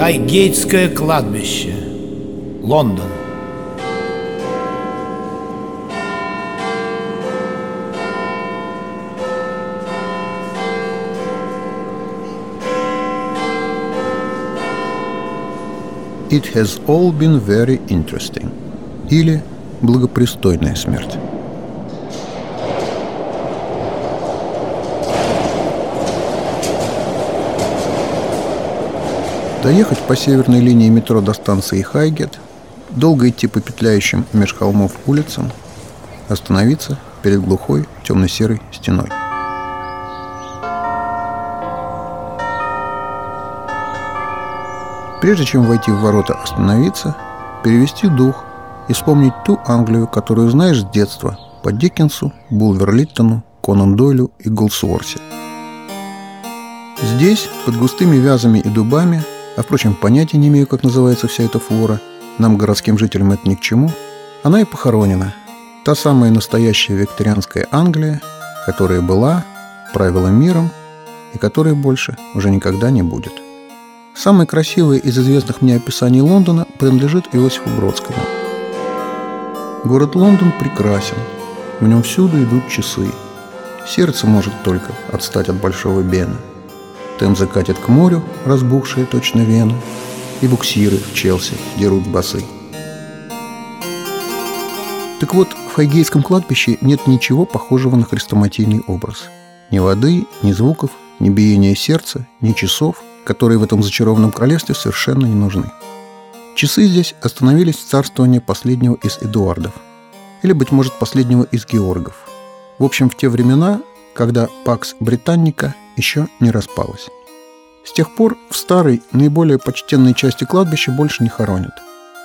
Хайгейтское кладбище. Лондон. It has all been very interesting. Или благопристойная смерть. Доехать по северной линии метро до станции Хайгет, долго идти по петляющим меж холмов улицам, остановиться перед глухой темно-серой стеной. Прежде чем войти в ворота, остановиться, перевести дух и вспомнить ту Англию, которую знаешь с детства по Диккенсу, Булверлиттону, Конан Дойлю и Голсуорсе. Здесь, под густыми вязами и дубами, а, впрочем, понятия не имею, как называется вся эта флора, нам, городским жителям, это ни к чему, она и похоронена. Та самая настоящая викторианская Англия, которая была, правила миром и которая больше уже никогда не будет. Самое красивое из известных мне описаний Лондона принадлежит Иосифу Бродскому. Город Лондон прекрасен. В нем всюду идут часы. Сердце может только отстать от Большого Бена. Темза катит к морю, разбухшие точно вены, и буксиры в Челси дерут басы. Так вот, в Хайгейском кладбище нет ничего похожего на хрестоматийный образ. Ни воды, ни звуков, ни биения сердца, ни часов – которые в этом зачарованном королевстве совершенно не нужны. Часы здесь остановились в царствовании последнего из Эдуардов. Или, быть может, последнего из Георгов. В общем, в те времена, когда Пакс Британника еще не распалась. С тех пор в старой, наиболее почтенной части кладбища больше не хоронят.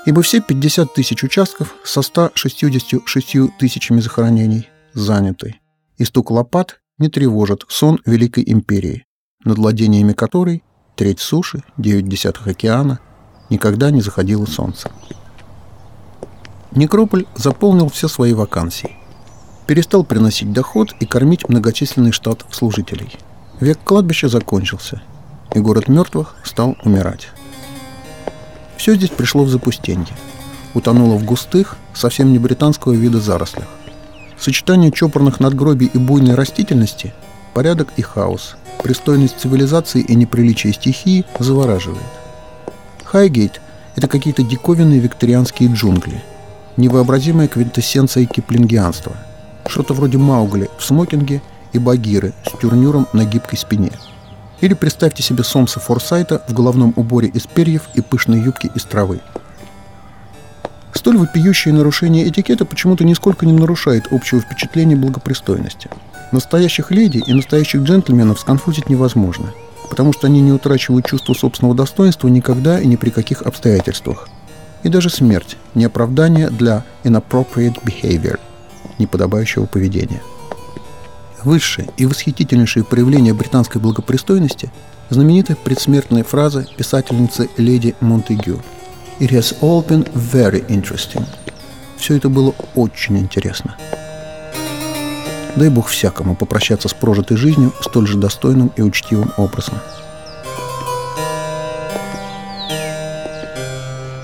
Ибо все 50 тысяч участков со 166 тысячами захоронений заняты. И стук лопат не тревожит сон Великой Империи, над владениями которой треть суши, девять десятых океана, никогда не заходило солнце. Некрополь заполнил все свои вакансии. Перестал приносить доход и кормить многочисленный штат служителей. Век кладбища закончился, и город мертвых стал умирать. Все здесь пришло в запустенье. Утонуло в густых, совсем не британского вида зарослях. Сочетание чопорных надгробий и буйной растительности – порядок и хаос – Пристойность цивилизации и неприличие стихии завораживает. Хайгейт – это какие-то диковинные викторианские джунгли, невообразимая квинтэссенция киплингианства, что-то вроде Маугли в смокинге и Багиры с тюрнюром на гибкой спине. Или представьте себе Сомса Форсайта в головном уборе из перьев и пышной юбки из травы. Столь вопиющее нарушение этикета почему-то нисколько не нарушает общего впечатления благопристойности – Настоящих леди и настоящих джентльменов сконфузить невозможно, потому что они не утрачивают чувство собственного достоинства никогда и ни при каких обстоятельствах. И даже смерть – не оправдание для inappropriate behavior – неподобающего поведения. Высшее и восхитительнейшее проявление британской благопристойности – знаменитая предсмертная фраза писательницы леди Монтегю «It has all been very interesting». Все это было очень интересно. Дай Бог всякому попрощаться с прожитой жизнью столь же достойным и учтивым образом.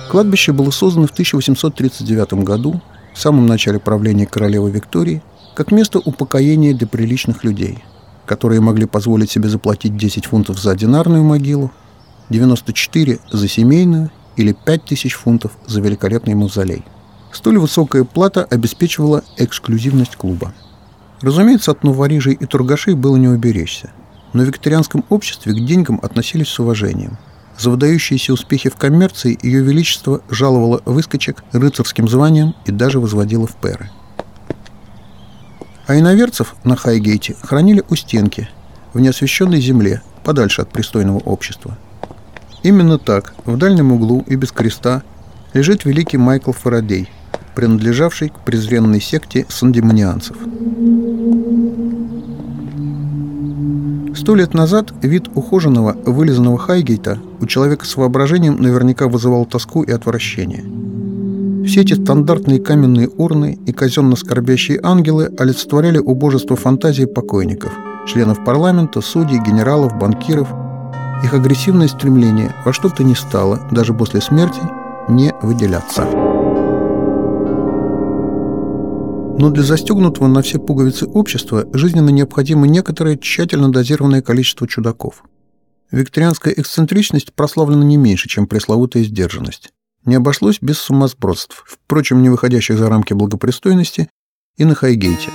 Кладбище было создано в 1839 году, в самом начале правления королевы Виктории, как место упокоения для приличных людей, которые могли позволить себе заплатить 10 фунтов за одинарную могилу, 94 за семейную или 5000 фунтов за великолепный мавзолей. Столь высокая плата обеспечивала эксклюзивность клуба – Разумеется, от новорижей и тургашей было не уберечься. Но в викторианском обществе к деньгам относились с уважением. За выдающиеся успехи в коммерции Ее Величество жаловало выскочек рыцарским званием и даже возводило в перы. А иноверцев на Хайгейте хранили у стенки, в неосвещенной земле, подальше от пристойного общества. Именно так, в дальнем углу и без креста, лежит великий Майкл Фарадей, принадлежавший к презренной секте сандемонианцев – Сто лет назад вид ухоженного, вылизанного Хайгейта у человека с воображением наверняка вызывал тоску и отвращение. Все эти стандартные каменные урны и казенно скорбящие ангелы олицетворяли убожество фантазии покойников, членов парламента, судей, генералов, банкиров, их агрессивное стремление во что то ни стало, даже после смерти, не выделяться. Но для застегнутого на все пуговицы общества жизненно необходимо некоторое тщательно дозированное количество чудаков. Викторианская эксцентричность прославлена не меньше, чем пресловутая сдержанность. Не обошлось без сумасбродств, впрочем, не выходящих за рамки благопристойности, и на Хайгейте.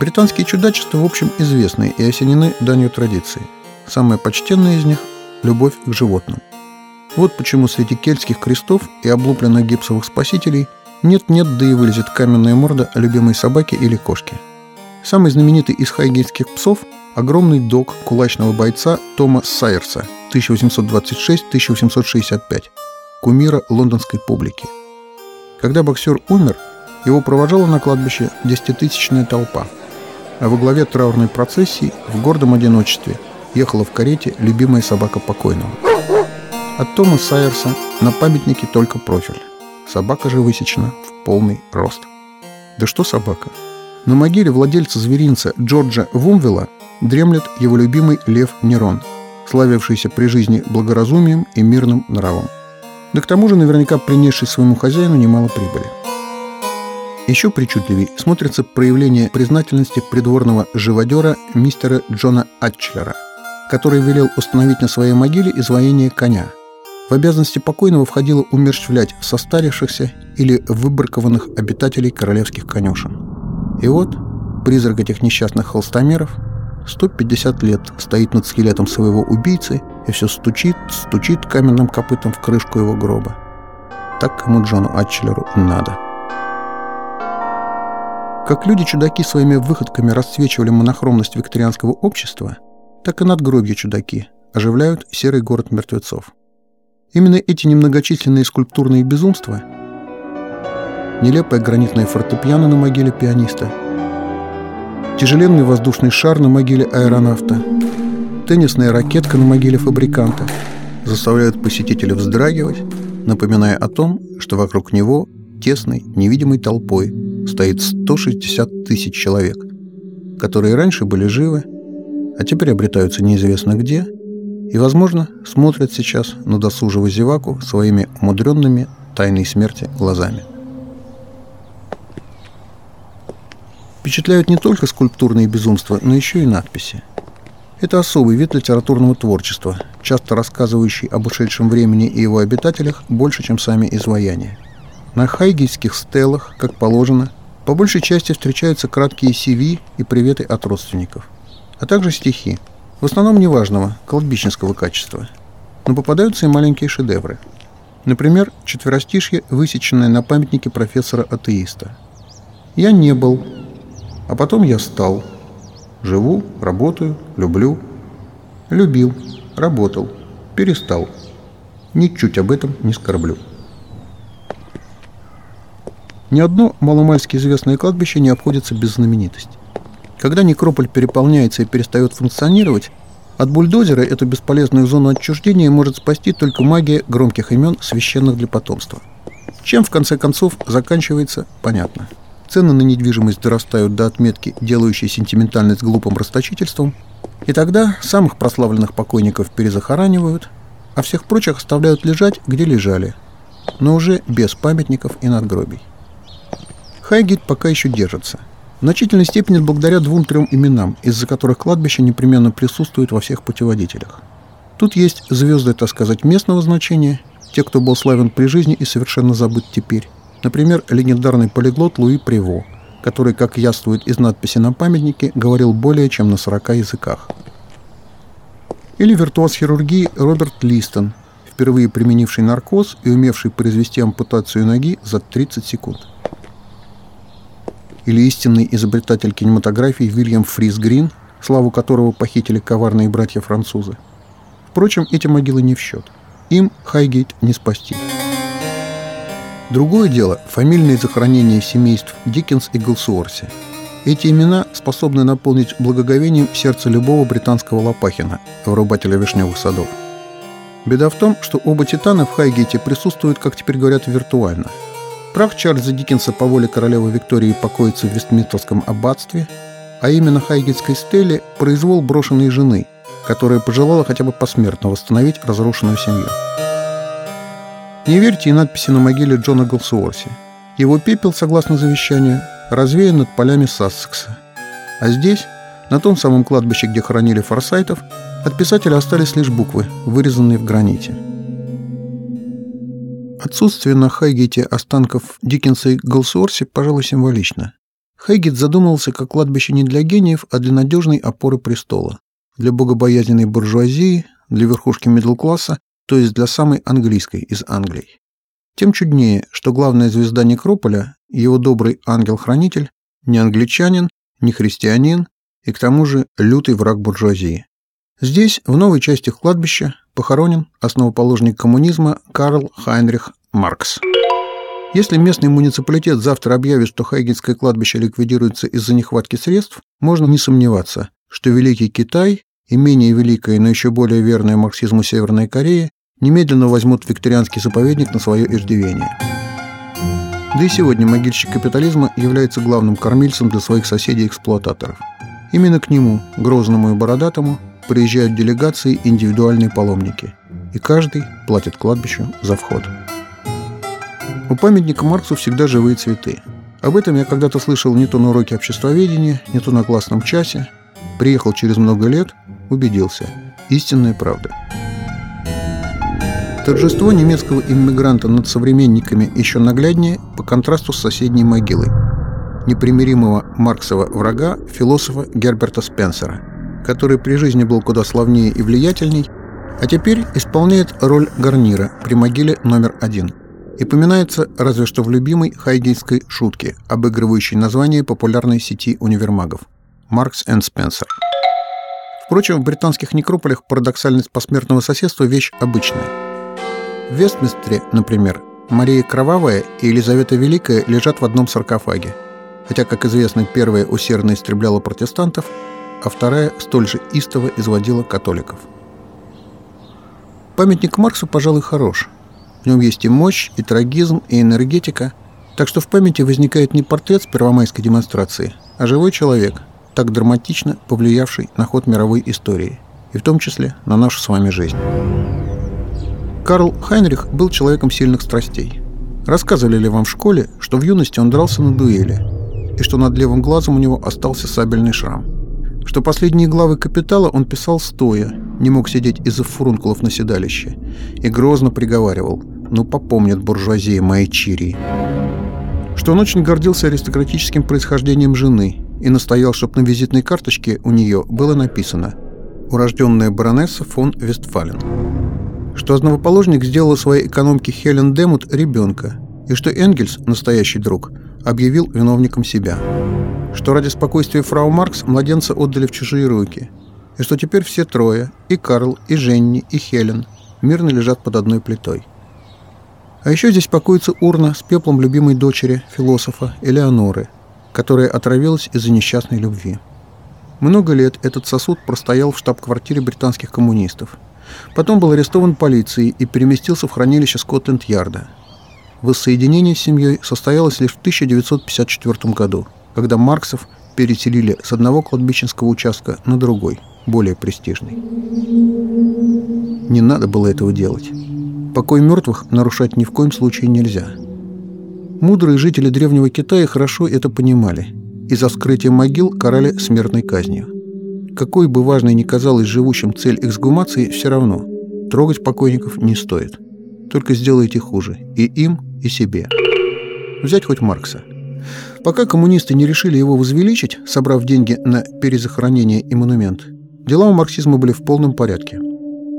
Британские чудачества, в общем, известны и осенены данью традиции. Самое почтенное из них – любовь к животным. Вот почему среди кельтских крестов и облупленных гипсовых спасителей нет-нет, да и вылезет каменная морда любимой собаки или кошки. Самый знаменитый из хайгейтских псов – огромный дог кулачного бойца Тома Сайерса 1826-1865, кумира лондонской публики. Когда боксер умер, его провожала на кладбище десятитысячная толпа, а во главе траурной процессии в гордом одиночестве ехала в карете любимая собака покойного. От Тома Сайерса на памятнике только профиль. Собака же высечена в полный рост. Да что собака? На могиле владельца зверинца Джорджа Вумвела дремлет его любимый лев Нерон, славившийся при жизни благоразумием и мирным нравом. Да к тому же наверняка принесший своему хозяину немало прибыли. Еще причудливей смотрится проявление признательности придворного живодера мистера Джона Атчлера, который велел установить на своей могиле изваяние коня – в обязанности покойного входило умерщвлять состарившихся или выбракованных обитателей королевских конюшен. И вот призрак этих несчастных холстомеров 150 лет стоит над скелетом своего убийцы и все стучит, стучит каменным копытом в крышку его гроба. Так ему Джону Атчелеру надо. Как люди-чудаки своими выходками расцвечивали монохромность викторианского общества, так и надгробья чудаки оживляют серый город мертвецов. Именно эти немногочисленные скульптурные безумства нелепая гранитная фортепиано на могиле пианиста, тяжеленный воздушный шар на могиле аэронавта, теннисная ракетка на могиле фабриканта заставляют посетителя вздрагивать, напоминая о том, что вокруг него тесной, невидимой толпой стоит 160 тысяч человек, которые раньше были живы, а теперь обретаются неизвестно где – и, возможно, смотрят сейчас на досужего зеваку своими умудренными тайной смерти глазами. Впечатляют не только скульптурные безумства, но еще и надписи. Это особый вид литературного творчества, часто рассказывающий об ушедшем времени и его обитателях больше, чем сами изваяния. На хайгийских стелах, как положено, по большей части встречаются краткие CV и приветы от родственников, а также стихи – в основном неважного, кладбищенского качества. Но попадаются и маленькие шедевры. Например, четверостишье, высеченное на памятнике профессора-атеиста. «Я не был, а потом я стал. Живу, работаю, люблю. Любил, работал, перестал. Ничуть об этом не скорблю». Ни одно маломальски известное кладбище не обходится без знаменитости. Когда некрополь переполняется и перестает функционировать, от бульдозера эту бесполезную зону отчуждения может спасти только магия громких имен, священных для потомства. Чем, в конце концов, заканчивается, понятно. Цены на недвижимость дорастают до отметки, делающей сентиментальность глупым расточительством, и тогда самых прославленных покойников перезахоранивают, а всех прочих оставляют лежать, где лежали, но уже без памятников и надгробий. Хайгит пока еще держится – в значительной степени благодаря двум-трем именам, из-за которых кладбище непременно присутствует во всех путеводителях. Тут есть звезды, так сказать, местного значения, те, кто был славен при жизни и совершенно забыт теперь. Например, легендарный полиглот Луи Приво, который, как яствует из надписи на памятнике, говорил более чем на 40 языках. Или виртуоз хирургии Роберт Листон, впервые применивший наркоз и умевший произвести ампутацию ноги за 30 секунд или истинный изобретатель кинематографии Вильям Фрис Грин, славу которого похитили коварные братья-французы. Впрочем, эти могилы не в счет. Им Хайгейт не спасти. Другое дело – фамильные захоронения семейств Диккенс и Голсуорси. Эти имена способны наполнить благоговением сердце любого британского лопахина, вырубателя вишневых садов. Беда в том, что оба титана в Хайгейте присутствуют, как теперь говорят, виртуально – Прах Чарльза Диккенса по воле королевы Виктории покоится в Вестминстерском аббатстве, а именно Хайгетской стеле – произвол брошенной жены, которая пожелала хотя бы посмертно восстановить разрушенную семью. Не верьте и надписи на могиле Джона Голсуорси. Его пепел, согласно завещанию, развеян над полями Сассекса. А здесь, на том самом кладбище, где хоронили форсайтов, от писателя остались лишь буквы, вырезанные в граните. Отсутствие на Хайгете останков Диккенса и Голсуорси, пожалуй, символично. Хайгет задумывался как кладбище не для гениев, а для надежной опоры престола, для богобоязненной буржуазии, для верхушки медл-класса, то есть для самой английской из Англии. Тем чуднее, что главная звезда Некрополя, его добрый ангел-хранитель, не англичанин, не христианин и к тому же лютый враг буржуазии. Здесь, в новой части кладбища, похоронен основоположник коммунизма Карл Хайнрих Маркс. Если местный муниципалитет завтра объявит, что Хайгетское кладбище ликвидируется из-за нехватки средств, можно не сомневаться, что Великий Китай и менее великая, но еще более верная марксизму Северная Корея немедленно возьмут викторианский заповедник на свое иждивение. Да и сегодня могильщик капитализма является главным кормильцем для своих соседей-эксплуататоров. Именно к нему, грозному и бородатому, приезжают делегации индивидуальные паломники, и каждый платит кладбищу за вход. У памятника Марксу всегда живые цветы. Об этом я когда-то слышал не то на уроке обществоведения, не то на классном часе. Приехал через много лет, убедился. Истинная правда. Торжество немецкого иммигранта над современниками еще нагляднее по контрасту с соседней могилой непримиримого Марксова врага, философа Герберта Спенсера – который при жизни был куда славнее и влиятельней, а теперь исполняет роль гарнира при могиле номер один и поминается разве что в любимой хайгейской шутке, обыгрывающей название популярной сети универмагов «Маркс энд Спенсер». Впрочем, в британских некрополях парадоксальность посмертного соседства – вещь обычная. В Вестминстере, например, Мария Кровавая и Елизавета Великая лежат в одном саркофаге. Хотя, как известно, первая усердно истребляла протестантов, а вторая столь же истово изводила католиков. Памятник Марксу, пожалуй, хорош. В нем есть и мощь, и трагизм, и энергетика, так что в памяти возникает не портрет с первомайской демонстрации, а живой человек, так драматично повлиявший на ход мировой истории, и в том числе на нашу с вами жизнь. Карл Хайнрих был человеком сильных страстей. Рассказывали ли вам в школе, что в юности он дрался на дуэли, и что над левым глазом у него остался сабельный шрам – что последние главы «Капитала» он писал стоя, не мог сидеть из-за фурункулов на седалище, и грозно приговаривал «Ну, попомнят буржуазия мои чирии». Что он очень гордился аристократическим происхождением жены и настоял, чтобы на визитной карточке у нее было написано «Урожденная баронесса фон Вестфален». Что основоположник сделала своей экономке Хелен Демут ребенка, и что Энгельс, настоящий друг, объявил виновником себя – что ради спокойствия фрау Маркс младенца отдали в чужие руки, и что теперь все трое, и Карл, и Женни, и Хелен, мирно лежат под одной плитой. А еще здесь покоится урна с пеплом любимой дочери, философа Элеоноры, которая отравилась из-за несчастной любви. Много лет этот сосуд простоял в штаб-квартире британских коммунистов. Потом был арестован полицией и переместился в хранилище Скоттенд-Ярда. Воссоединение с семьей состоялось лишь в 1954 году – когда Марксов переселили с одного кладбищенского участка на другой, более престижный. Не надо было этого делать. Покой мертвых нарушать ни в коем случае нельзя. Мудрые жители древнего Китая хорошо это понимали и за вскрытие могил карали смертной казнью. Какой бы важной ни казалась живущим цель эксгумации, все равно трогать покойников не стоит. Только сделайте хуже и им, и себе. Взять хоть Маркса – Пока коммунисты не решили его возвеличить, собрав деньги на перезахоронение и монумент, дела у марксизма были в полном порядке.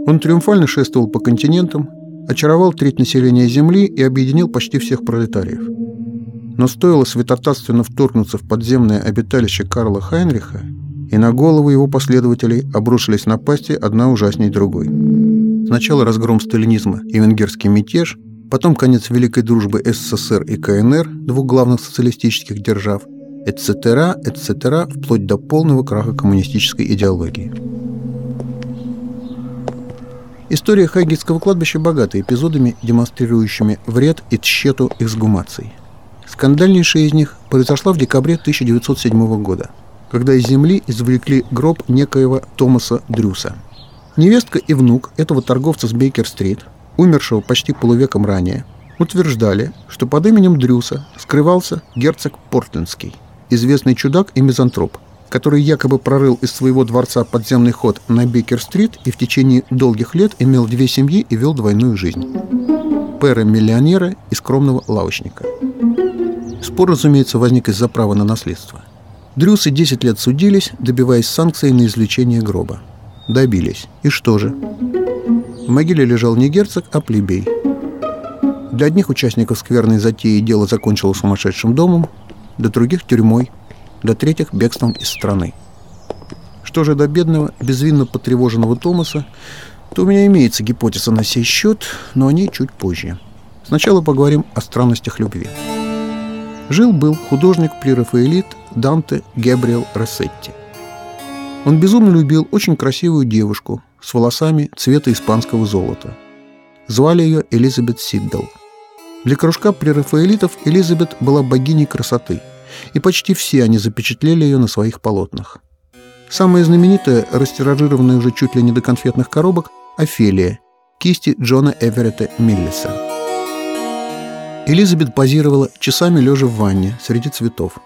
Он триумфально шествовал по континентам, очаровал треть населения Земли и объединил почти всех пролетариев. Но стоило святотатственно вторгнуться в подземное обиталище Карла Хайнриха, и на голову его последователей обрушились напасти одна ужасней другой. Сначала разгром сталинизма и венгерский мятеж – потом конец великой дружбы СССР и КНР, двух главных социалистических держав, etc., etc., вплоть до полного краха коммунистической идеологии. История Хайгетского кладбища богата эпизодами, демонстрирующими вред и тщету эксгумаций. Скандальнейшая из них произошла в декабре 1907 года, когда из земли извлекли гроб некоего Томаса Дрюса – Невестка и внук этого торговца с Бейкер-стрит, умершего почти полувеком ранее, утверждали, что под именем Дрюса скрывался герцог Портлендский, известный чудак и мизантроп, который якобы прорыл из своего дворца подземный ход на Бейкер-стрит и в течение долгих лет имел две семьи и вел двойную жизнь. Пэра-миллионера и скромного лавочника. Спор, разумеется, возник из-за права на наследство. Дрюсы 10 лет судились, добиваясь санкций на извлечение гроба. Добились. И что же? В могиле лежал не герцог, а плебей. Для одних участников скверной затеи дело закончилось сумасшедшим домом, для других – тюрьмой, для третьих – бегством из страны. Что же до бедного, безвинно потревоженного Томаса, то у меня имеется гипотеза на сей счет, но о ней чуть позже. Сначала поговорим о странностях любви. Жил-был художник прерафаэлит Данте Габриэл Рассетти. Он безумно любил очень красивую девушку с волосами цвета испанского золота. Звали ее Элизабет Сиддл. Для кружка прерафаэлитов Элизабет была богиней красоты, и почти все они запечатлели ее на своих полотнах. Самая знаменитая, растиражированная уже чуть ли не до конфетных коробок, Офелия, кисти Джона Эверетта Миллиса. Элизабет позировала часами лежа в ванне среди цветов.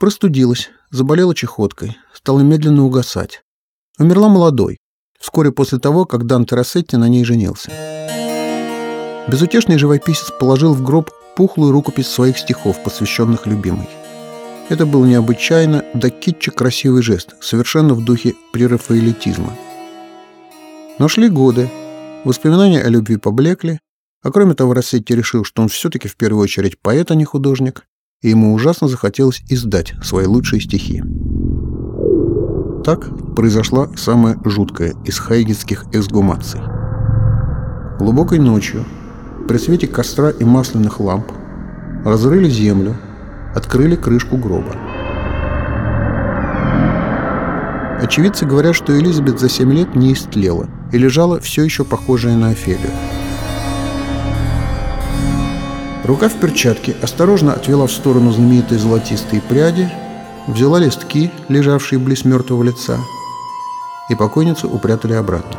Простудилась, заболела чехоткой, стала медленно угасать. Умерла молодой, вскоре после того, как Данте Рассетти на ней женился. Безутешный живописец положил в гроб пухлую рукопись своих стихов, посвященных любимой. Это был необычайно до китча красивый жест, совершенно в духе прерафаэлитизма. Но шли годы, воспоминания о любви поблекли, а кроме того Рассетти решил, что он все-таки в первую очередь поэт, а не художник, и ему ужасно захотелось издать свои лучшие стихи. Так произошла самая жуткая из хайгетских эксгумаций. Глубокой ночью, при свете костра и масляных ламп, разрыли землю, открыли крышку гроба. Очевидцы говорят, что Элизабет за семь лет не истлела и лежала все еще похожая на Офелию. Рука в перчатке осторожно отвела в сторону знаменитые золотистые пряди взяла листки, лежавшие близ мертвого лица, и покойницу упрятали обратно.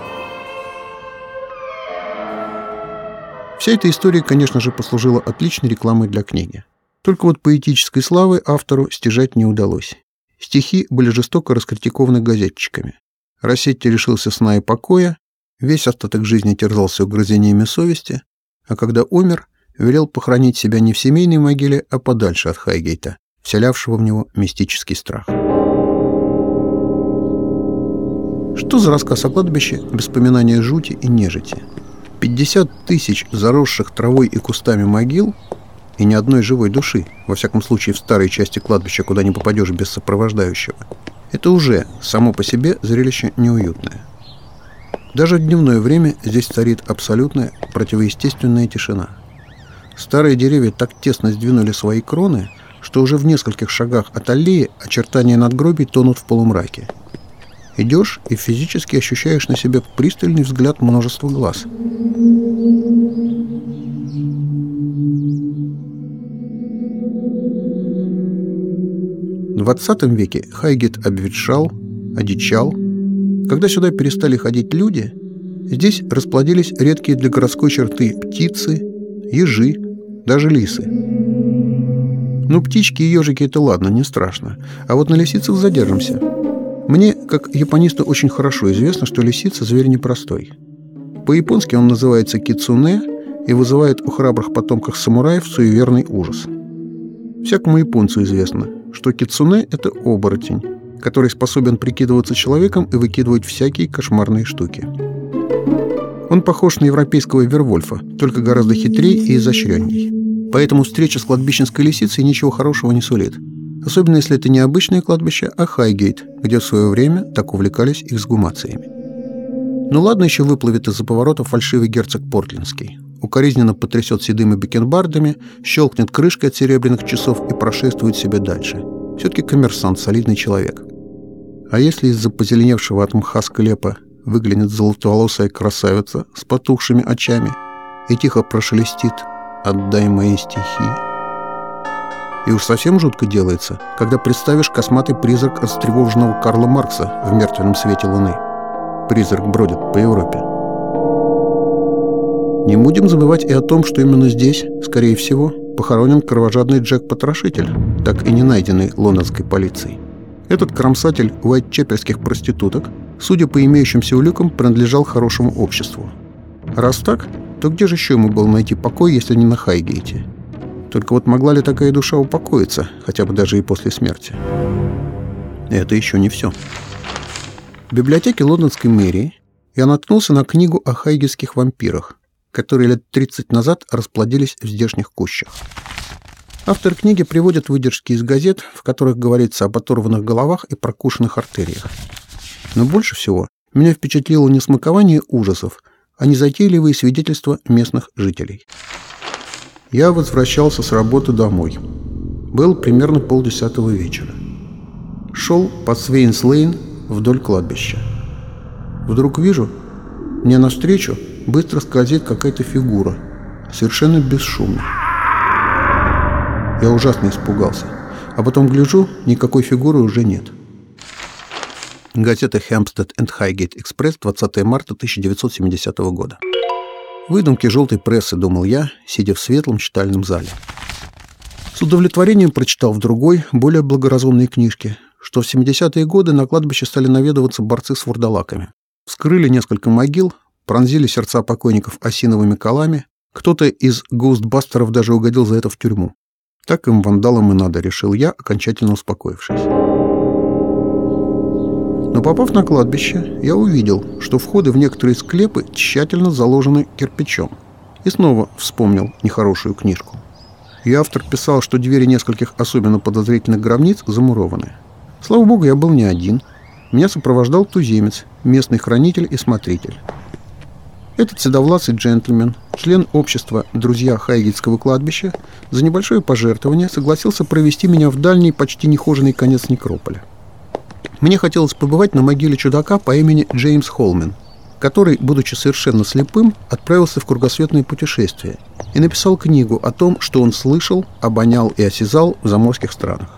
Вся эта история, конечно же, послужила отличной рекламой для книги. Только вот поэтической славы автору стяжать не удалось. Стихи были жестоко раскритикованы газетчиками. Рассетти решился сна и покоя, весь остаток жизни терзался угрызениями совести, а когда умер, велел похоронить себя не в семейной могиле, а подальше от Хайгейта, вселявшего в него мистический страх. Что за рассказ о кладбище без поминания жути и нежити? 50 тысяч заросших травой и кустами могил и ни одной живой души, во всяком случае в старой части кладбища, куда не попадешь без сопровождающего. Это уже само по себе зрелище неуютное. Даже в дневное время здесь царит абсолютная противоестественная тишина. Старые деревья так тесно сдвинули свои кроны, что уже в нескольких шагах от аллеи очертания надгробий тонут в полумраке. Идешь и физически ощущаешь на себе пристальный взгляд множества глаз. В 20 веке Хайгет обветшал, одичал. Когда сюда перестали ходить люди, здесь расплодились редкие для городской черты птицы, ежи, даже лисы. Ну, птички и ежики – это ладно, не страшно. А вот на лисицах задержимся. Мне, как японисту, очень хорошо известно, что лисица – зверь непростой. По-японски он называется кицуне и вызывает у храбрых потомков самураев суеверный ужас. Всякому японцу известно, что кицуне – это оборотень, который способен прикидываться человеком и выкидывать всякие кошмарные штуки. Он похож на европейского Вервольфа, только гораздо хитрее и изощренней. Поэтому встреча с кладбищенской лисицей ничего хорошего не сулит. Особенно если это не обычное кладбище, а Хайгейт, где в свое время так увлекались эксгумациями. Ну ладно, еще выплывет из-за поворота фальшивый герцог Портлинский. Укоризненно потрясет седыми бакенбардами, щелкнет крышкой от серебряных часов и прошествует себе дальше. Все-таки коммерсант, солидный человек. А если из-за позеленевшего от мха склепа выглянет золотоволосая красавица с потухшими очами и тихо прошелестит – отдай мои стихи. И уж совсем жутко делается, когда представишь косматый призрак растревоженного Карла Маркса в мертвенном свете луны. призрак бродит по Европе. Не будем забывать и о том, что именно здесь, скорее всего, похоронен кровожадный Джек-потрошитель, так и не найденный лондонской полицией. Этот кромсатель уайтчепельских проституток, судя по имеющимся уликам, принадлежал хорошему обществу. Раз так, то где же еще ему было найти покой, если не на Хайгейте? Только вот могла ли такая душа упокоиться, хотя бы даже и после смерти? Это еще не все. В библиотеке лондонской мэрии я наткнулся на книгу о хайгельских вампирах, которые лет 30 назад расплодились в здешних кущах. Автор книги приводит выдержки из газет, в которых говорится об оторванных головах и прокушенных артериях. Но больше всего меня впечатлило не смакование ужасов, а незатейливые свидетельства местных жителей. Я возвращался с работы домой. Был примерно полдесятого вечера. Шел по Свейнс-Лейн вдоль кладбища. Вдруг вижу, мне навстречу быстро скользит какая-то фигура, совершенно бесшумно. Я ужасно испугался, а потом гляжу, никакой фигуры уже нет. Газета Хэмпстед энд Хайгейт Экспресс, 20 марта 1970 года. Выдумки желтой прессы, думал я, сидя в светлом читальном зале. С удовлетворением прочитал в другой, более благоразумной книжке, что в 70-е годы на кладбище стали наведываться борцы с вурдалаками. Вскрыли несколько могил, пронзили сердца покойников осиновыми колами, кто-то из гоустбастеров даже угодил за это в тюрьму. Так им вандалам и надо, решил я, окончательно успокоившись. Но попав на кладбище, я увидел, что входы в некоторые склепы тщательно заложены кирпичом. И снова вспомнил нехорошую книжку. И автор писал, что двери нескольких особенно подозрительных гробниц замурованы. Слава богу, я был не один. Меня сопровождал туземец, местный хранитель и смотритель. Этот седовласый джентльмен, член общества «Друзья Хайгельского кладбища», за небольшое пожертвование согласился провести меня в дальний, почти нехоженный конец некрополя. Мне хотелось побывать на могиле чудака по имени Джеймс Холмен, который, будучи совершенно слепым, отправился в кругосветное путешествие и написал книгу о том, что он слышал, обонял и осязал в заморских странах.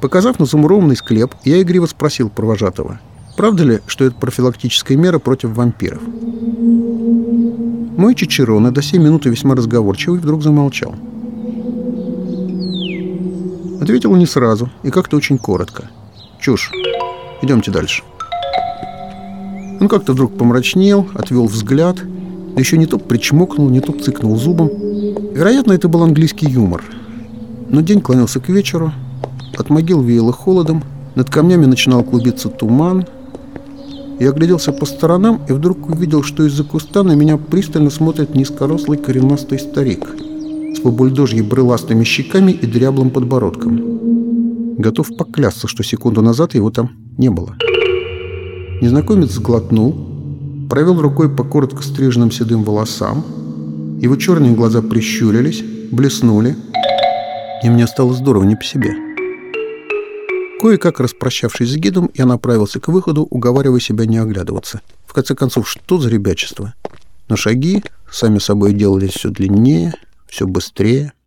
Показав на замурованный склеп, я игриво спросил провожатого, правда ли, что это профилактическая мера против вампиров. Мой Чичерона, до сей минуты весьма разговорчивый, вдруг замолчал. Ответил не сразу и как-то очень коротко – Чушь. Идемте дальше. Он как-то вдруг помрачнел, отвел взгляд, да еще не то причмокнул, не то цыкнул зубом. Вероятно, это был английский юмор. Но день клонился к вечеру, от могил веяло холодом, над камнями начинал клубиться туман. Я огляделся по сторонам и вдруг увидел, что из-за куста на меня пристально смотрит низкорослый коренастый старик с побульдожьей брыластыми щеками и дряблым подбородком. Готов поклясться, что секунду назад его там не было. Незнакомец сглотнул, провел рукой по коротко стриженным седым волосам. Его черные глаза прищурились, блеснули, и мне стало здорово не по себе. Кое-как распрощавшись с гидом, я направился к выходу, уговаривая себя не оглядываться. В конце концов, что за ребячество? Но шаги сами собой делались все длиннее, все быстрее.